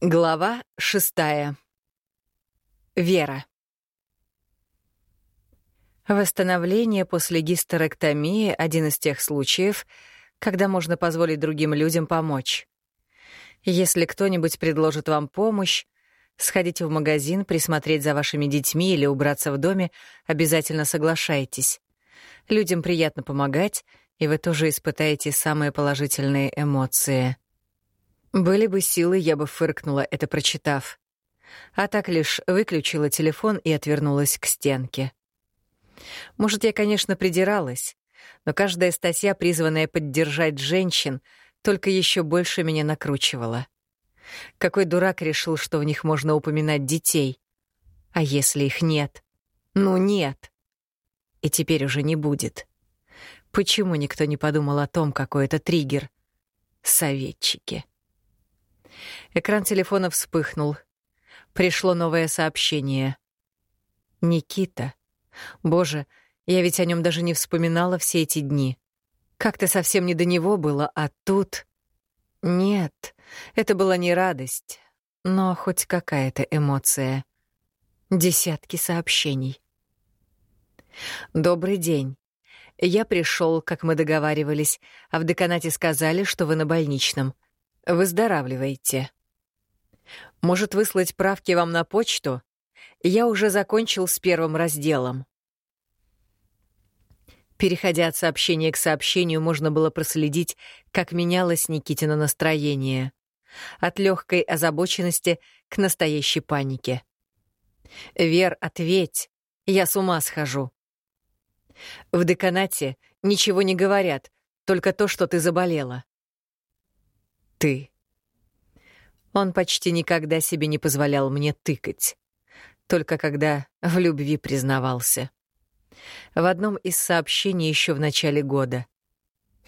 Глава шестая. Вера. Восстановление после гистерэктомии — один из тех случаев, когда можно позволить другим людям помочь. Если кто-нибудь предложит вам помощь, сходить в магазин, присмотреть за вашими детьми или убраться в доме, обязательно соглашайтесь. Людям приятно помогать, и вы тоже испытаете самые положительные эмоции — были бы силы, я бы фыркнула, это прочитав. А так лишь выключила телефон и отвернулась к стенке. Может, я, конечно, придиралась, но каждая статья, призванная поддержать женщин, только еще больше меня накручивала. Какой дурак решил, что в них можно упоминать детей? А если их нет? Ну, нет. И теперь уже не будет. Почему никто не подумал о том, какой это триггер? Советчики. Экран телефона вспыхнул. Пришло новое сообщение. «Никита. Боже, я ведь о нем даже не вспоминала все эти дни. Как-то совсем не до него было, а тут... Нет, это была не радость, но хоть какая-то эмоция. Десятки сообщений. «Добрый день. Я пришел, как мы договаривались, а в деканате сказали, что вы на больничном. Выздоравливайте. Может, выслать правки вам на почту? Я уже закончил с первым разделом. Переходя от сообщения к сообщению, можно было проследить, как менялось Никитина настроение. От легкой озабоченности к настоящей панике. «Вер, ответь, я с ума схожу». В деканате ничего не говорят, только то, что ты заболела ты. Он почти никогда себе не позволял мне тыкать. Только когда в любви признавался. В одном из сообщений еще в начале года.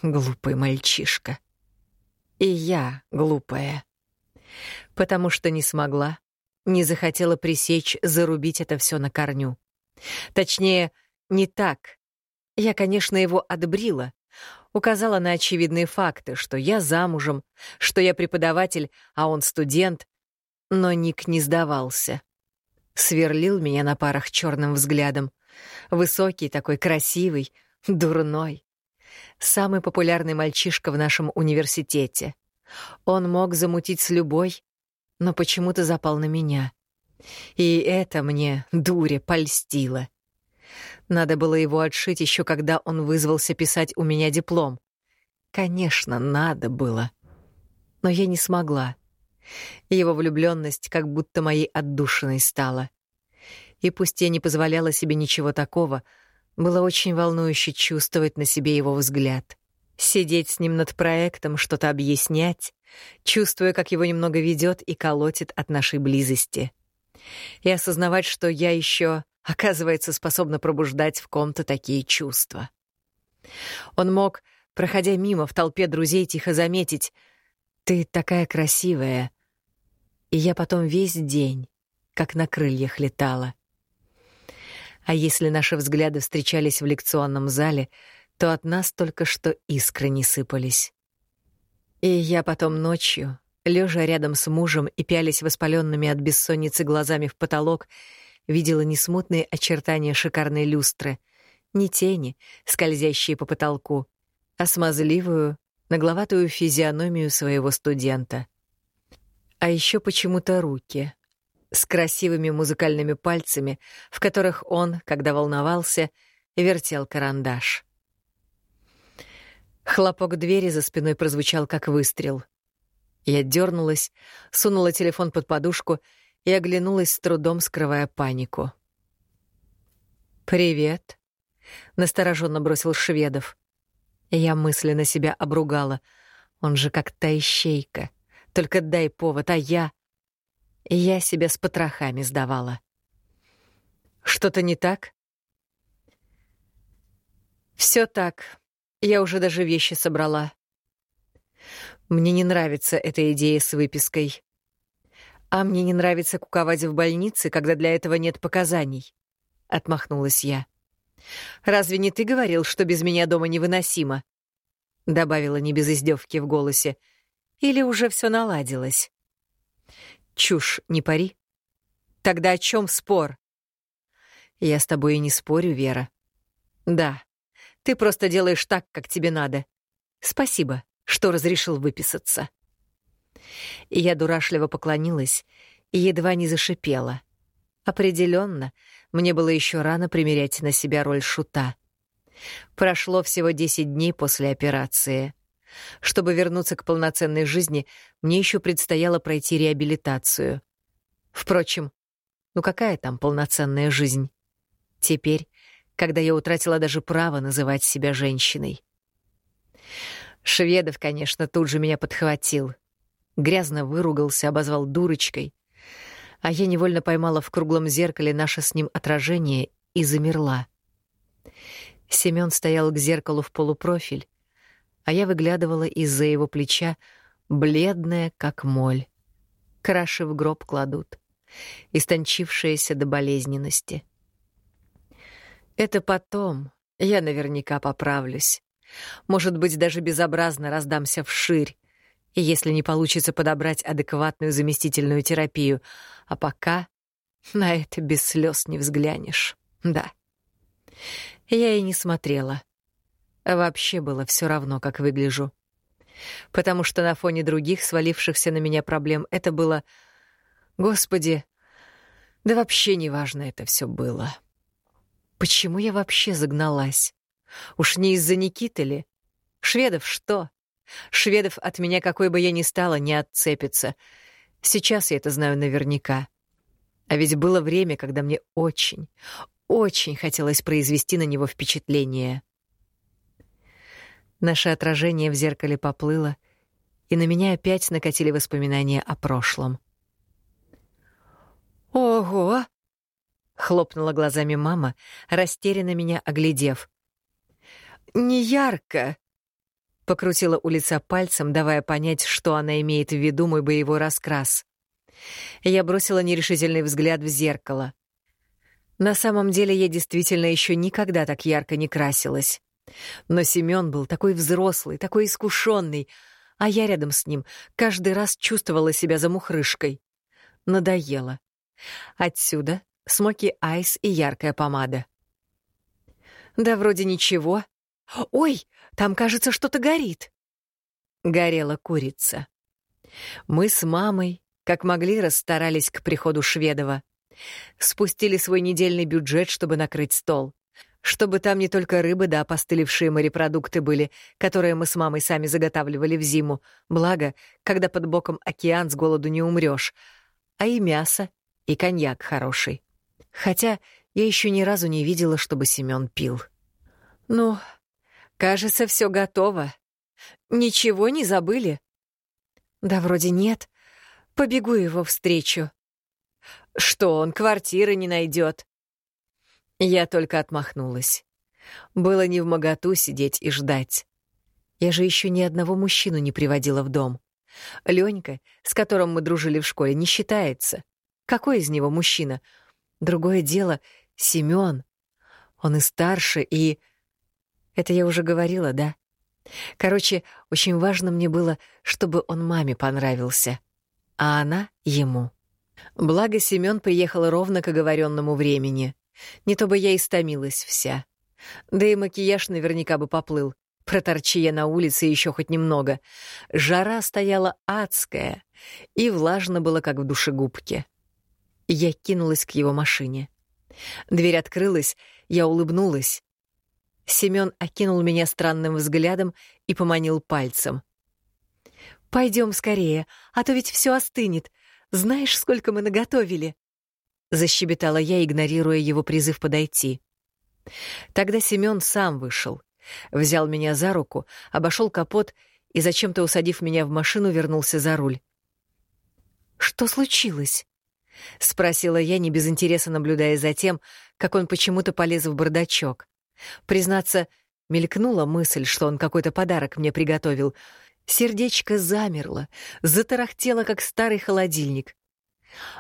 Глупый мальчишка. И я глупая. Потому что не смогла, не захотела пресечь, зарубить это все на корню. Точнее, не так. Я, конечно, его отбрила, указала на очевидные факты, что я замужем, что я преподаватель, а он студент, но Ник не сдавался. Сверлил меня на парах черным взглядом. Высокий, такой красивый, дурной. Самый популярный мальчишка в нашем университете. Он мог замутить с любой, но почему-то запал на меня. И это мне, дуре, польстило. Надо было его отшить еще когда он вызвался писать у меня диплом. Конечно, надо было. Но я не смогла. Его влюбленность как будто моей отдушиной стала. И пусть я не позволяла себе ничего такого, было очень волнующе чувствовать на себе его взгляд. Сидеть с ним над проектом, что-то объяснять, чувствуя, как его немного ведет и колотит от нашей близости. И осознавать, что я еще оказывается, способна пробуждать в ком-то такие чувства. Он мог, проходя мимо в толпе друзей, тихо заметить «Ты такая красивая». И я потом весь день, как на крыльях летала. А если наши взгляды встречались в лекционном зале, то от нас только что искры не сыпались. И я потом ночью, лежа рядом с мужем и пялись воспаленными от бессонницы глазами в потолок, видела не смутные очертания шикарной люстры, не тени, скользящие по потолку, а смазливую, нагловатую физиономию своего студента. А еще почему-то руки с красивыми музыкальными пальцами, в которых он, когда волновался, вертел карандаш. Хлопок двери за спиной прозвучал как выстрел. Я дернулась, сунула телефон под подушку и оглянулась с трудом, скрывая панику. «Привет», — настороженно бросил Шведов. Я мысленно себя обругала. Он же как та ищейка. Только дай повод, а я... Я себя с потрохами сдавала. «Что-то не так?» Все так. Я уже даже вещи собрала. Мне не нравится эта идея с выпиской. «А мне не нравится куковать в больнице, когда для этого нет показаний», — отмахнулась я. «Разве не ты говорил, что без меня дома невыносимо?» — добавила не без издевки в голосе. «Или уже все наладилось?» Чушь не пари. Тогда о чем спор? Я с тобой и не спорю, Вера. Да, ты просто делаешь так, как тебе надо. Спасибо, что разрешил выписаться. И я дурашливо поклонилась и едва не зашипела. Определенно, мне было еще рано примерять на себя роль шута. Прошло всего 10 дней после операции. Чтобы вернуться к полноценной жизни, мне еще предстояло пройти реабилитацию. Впрочем, ну какая там полноценная жизнь? Теперь, когда я утратила даже право называть себя женщиной. Шведов, конечно, тут же меня подхватил. Грязно выругался, обозвал дурочкой. А я невольно поймала в круглом зеркале наше с ним отражение и замерла. Семён стоял к зеркалу в полупрофиль, а я выглядывала из-за его плеча, бледная, как моль. Краши в гроб кладут, истончившаяся до болезненности. Это потом, я наверняка поправлюсь. Может быть, даже безобразно раздамся вширь, если не получится подобрать адекватную заместительную терапию. А пока на это без слез не взглянешь. Да. Я и не смотрела. Вообще было все равно, как выгляжу. Потому что на фоне других свалившихся на меня проблем это было... Господи, да вообще неважно это все было. Почему я вообще загналась? Уж не из-за Никиты ли? Шведов что? Шведов от меня, какой бы я ни стала, не отцепится. Сейчас я это знаю наверняка. А ведь было время, когда мне очень, очень хотелось произвести на него впечатление. Наше отражение в зеркале поплыло, и на меня опять накатили воспоминания о прошлом. «Ого!» — хлопнула глазами мама, растерянно меня оглядев. «Не ярко!» — покрутила у лица пальцем, давая понять, что она имеет в виду мой боевой раскрас. Я бросила нерешительный взгляд в зеркало. На самом деле я действительно еще никогда так ярко не красилась. Но Семён был такой взрослый, такой искушенный, а я рядом с ним каждый раз чувствовала себя замухрышкой. Надоело. Отсюда смоки айс и яркая помада. Да вроде ничего. Ой, там, кажется, что-то горит. Горела курица. Мы с мамой, как могли, расстарались к приходу Шведова. Спустили свой недельный бюджет, чтобы накрыть стол чтобы там не только рыбы да опостылевшие морепродукты были, которые мы с мамой сами заготавливали в зиму. Благо, когда под боком океан с голоду не умрёшь. А и мясо, и коньяк хороший. Хотя я ещё ни разу не видела, чтобы Семён пил. «Ну, кажется, всё готово. Ничего не забыли?» «Да вроде нет. Побегу его встречу». «Что, он квартиры не найдёт?» Я только отмахнулась. Было не в моготу сидеть и ждать. Я же еще ни одного мужчину не приводила в дом. Ленька, с которым мы дружили в школе, не считается. Какой из него мужчина? Другое дело — Семён. Он и старше, и... Это я уже говорила, да? Короче, очень важно мне было, чтобы он маме понравился, а она — ему. Благо Семён приехал ровно к оговоренному времени. Не то бы я истомилась вся. Да и макияж наверняка бы поплыл. Проторчи я на улице еще хоть немного. Жара стояла адская, и влажно было, как в душегубке. Я кинулась к его машине. Дверь открылась, я улыбнулась. Семён окинул меня странным взглядом и поманил пальцем. «Пойдем скорее, а то ведь все остынет. Знаешь, сколько мы наготовили?» — защебетала я, игнорируя его призыв подойти. Тогда Семён сам вышел, взял меня за руку, обошел капот и, зачем-то усадив меня в машину, вернулся за руль. «Что случилось?» — спросила я, не без интереса наблюдая за тем, как он почему-то полез в бардачок. Признаться, мелькнула мысль, что он какой-то подарок мне приготовил. Сердечко замерло, затарахтело, как старый холодильник.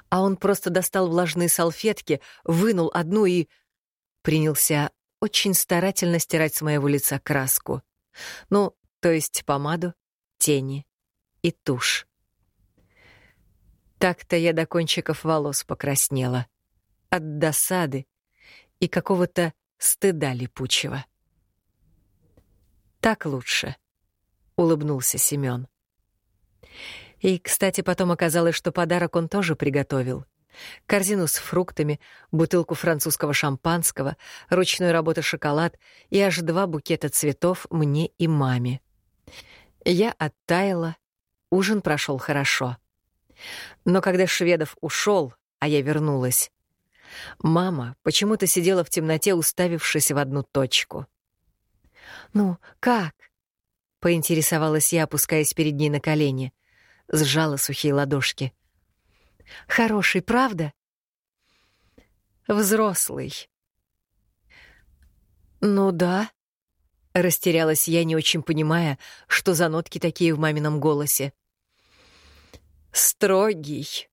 А он просто достал влажные салфетки, вынул одну и... принялся очень старательно стирать с моего лица краску. Ну, то есть помаду, тени и тушь. Так-то я до кончиков волос покраснела. От досады и какого-то стыда липучего. «Так лучше», — улыбнулся Семён. И, кстати, потом оказалось, что подарок он тоже приготовил. Корзину с фруктами, бутылку французского шампанского, ручной работы шоколад и аж два букета цветов мне и маме. Я оттаяла, ужин прошел хорошо. Но когда Шведов ушел, а я вернулась, мама почему-то сидела в темноте, уставившись в одну точку. «Ну, как?» — поинтересовалась я, опускаясь перед ней на колени. Сжала сухие ладошки. «Хороший, правда?» «Взрослый». «Ну да», — растерялась я, не очень понимая, что за нотки такие в мамином голосе. «Строгий».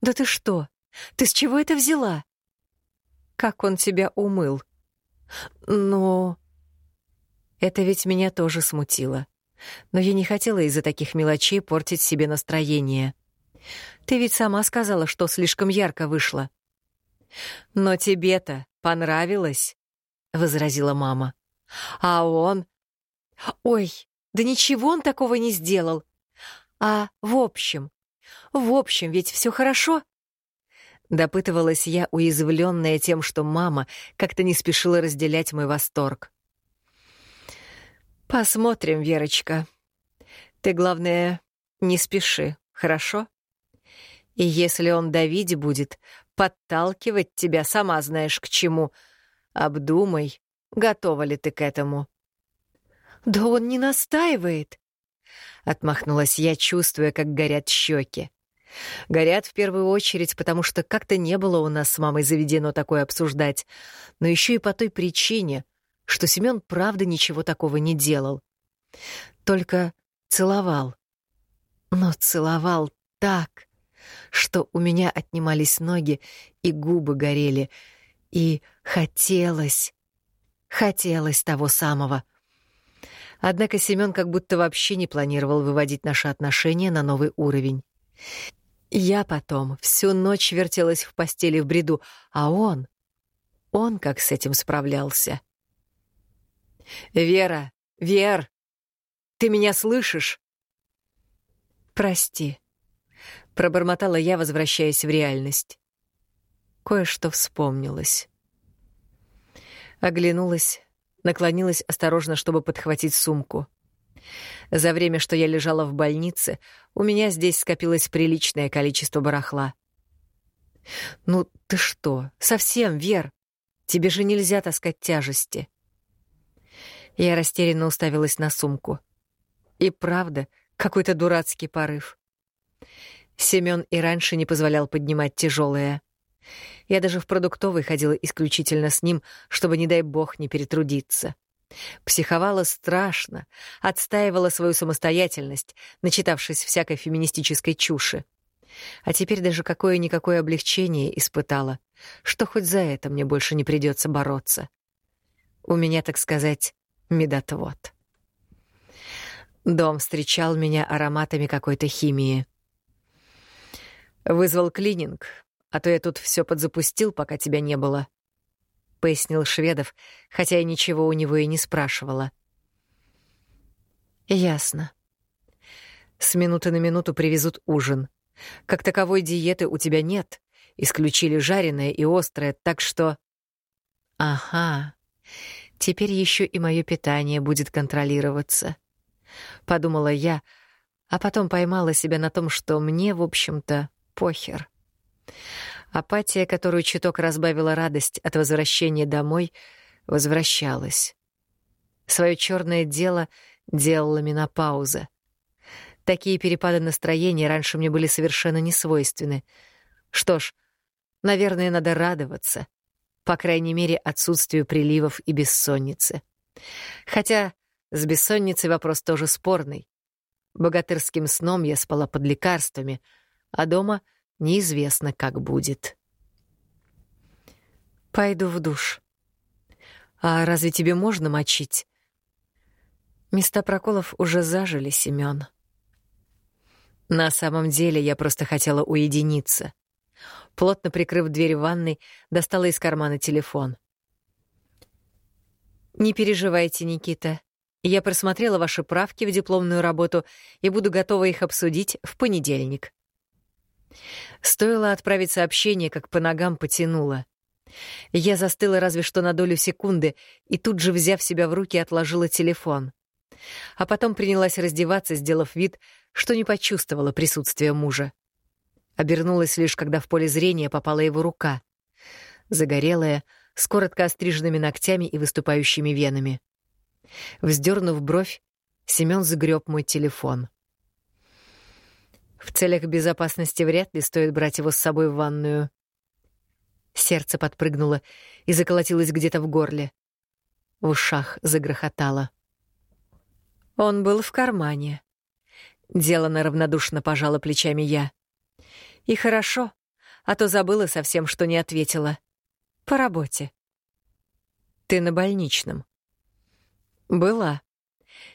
«Да ты что? Ты с чего это взяла?» «Как он тебя умыл?» «Ну...» Это ведь меня тоже смутило. Но я не хотела из-за таких мелочей портить себе настроение. Ты ведь сама сказала, что слишком ярко вышло. Но тебе-то понравилось, возразила мама. А он Ой, да ничего он такого не сделал. А в общем, в общем, ведь все хорошо. Допытывалась я, уязвленная тем, что мама как-то не спешила разделять мой восторг. Посмотрим, Верочка. Ты, главное, не спеши, хорошо? И если он давить будет, подталкивать тебя, сама знаешь к чему, обдумай, готова ли ты к этому. «Да он не настаивает!» Отмахнулась я, чувствуя, как горят щеки. Горят в первую очередь, потому что как-то не было у нас с мамой заведено такое обсуждать, но еще и по той причине, что Семен правда ничего такого не делал. Только целовал. Но целовал так, что у меня отнимались ноги и губы горели, и хотелось, хотелось того самого. Однако Семен как будто вообще не планировал выводить наши отношения на новый уровень. Я потом всю ночь вертелась в постели в бреду, а он... Он как с этим справлялся. «Вера! Вер! Ты меня слышишь?» «Прости», — пробормотала я, возвращаясь в реальность. Кое-что вспомнилось. Оглянулась, наклонилась осторожно, чтобы подхватить сумку. За время, что я лежала в больнице, у меня здесь скопилось приличное количество барахла. «Ну ты что, совсем, Вер? Тебе же нельзя таскать тяжести». Я растерянно уставилась на сумку. И правда, какой-то дурацкий порыв. Семён и раньше не позволял поднимать тяжелое. Я даже в продуктовый ходила исключительно с ним, чтобы, не дай бог, не перетрудиться. Психовала страшно, отстаивала свою самостоятельность, начитавшись всякой феминистической чуши. А теперь даже какое-никакое облегчение испытала, что хоть за это мне больше не придется бороться. У меня, так сказать, медотвод. Дом встречал меня ароматами какой-то химии. Вызвал клининг, а то я тут все подзапустил, пока тебя не было, пояснил Шведов, хотя я ничего у него и не спрашивала. Ясно. С минуты на минуту привезут ужин. Как таковой диеты у тебя нет. Исключили жареное и острое, так что... Ага. Теперь еще и мое питание будет контролироваться. Подумала я, а потом поймала себя на том, что мне, в общем-то, похер. Апатия, которую чуток разбавила радость от возвращения домой, возвращалась. Свое черное дело делала менопауза. Такие перепады настроения раньше мне были совершенно не свойственны. Что ж, наверное, надо радоваться — по крайней мере, отсутствию приливов и бессонницы. Хотя с бессонницей вопрос тоже спорный. Богатырским сном я спала под лекарствами, а дома неизвестно, как будет. «Пойду в душ». «А разве тебе можно мочить?» Места проколов уже зажили, Семён. На самом деле я просто хотела уединиться. Плотно прикрыв дверь ванной, достала из кармана телефон. «Не переживайте, Никита. Я просмотрела ваши правки в дипломную работу и буду готова их обсудить в понедельник». Стоило отправить сообщение, как по ногам потянуло. Я застыла разве что на долю секунды и тут же, взяв себя в руки, отложила телефон. А потом принялась раздеваться, сделав вид, что не почувствовала присутствия мужа. Обернулась лишь, когда в поле зрения попала его рука. Загорелая, с коротко остриженными ногтями и выступающими венами. Вздернув бровь, Семён загреб мой телефон. В целях безопасности вряд ли стоит брать его с собой в ванную. Сердце подпрыгнуло и заколотилось где-то в горле. В ушах загрохотало. Он был в кармане. Делано равнодушно пожала плечами я. И хорошо, а то забыла совсем, что не ответила. По работе. Ты на больничном. Была.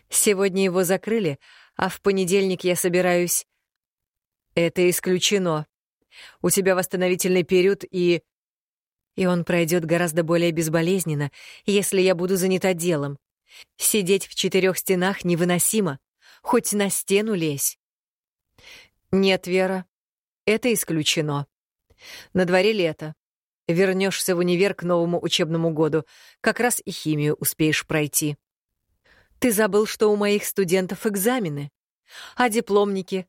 Сегодня его закрыли, а в понедельник я собираюсь это исключено. У тебя восстановительный период и... И он пройдет гораздо более безболезненно, если я буду занята делом. Сидеть в четырех стенах невыносимо. Хоть на стену лезь. Нет, Вера, это исключено. На дворе лето. Вернешься в универ к новому учебному году. Как раз и химию успеешь пройти. Ты забыл, что у моих студентов экзамены. А дипломники?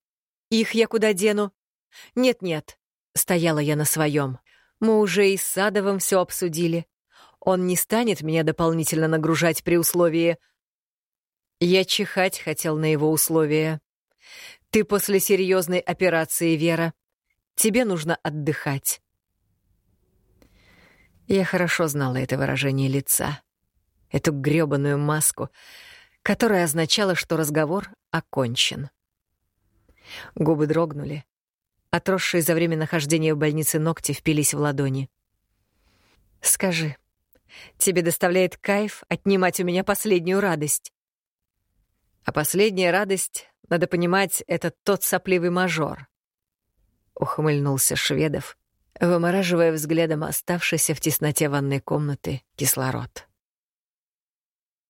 Их я куда дену? Нет-нет, стояла я на своем. Мы уже и с Садовым все обсудили. Он не станет меня дополнительно нагружать при условии... Я чихать хотел на его условия. Ты после серьезной операции, Вера. Тебе нужно отдыхать. Я хорошо знала это выражение лица, эту грёбаную маску, которая означала, что разговор окончен. Губы дрогнули. Отросшие за время нахождения в больнице ногти впились в ладони. «Скажи, тебе доставляет кайф отнимать у меня последнюю радость?» «А последняя радость, надо понимать, это тот сопливый мажор», — ухмыльнулся Шведов, вымораживая взглядом оставшийся в тесноте ванной комнаты кислород.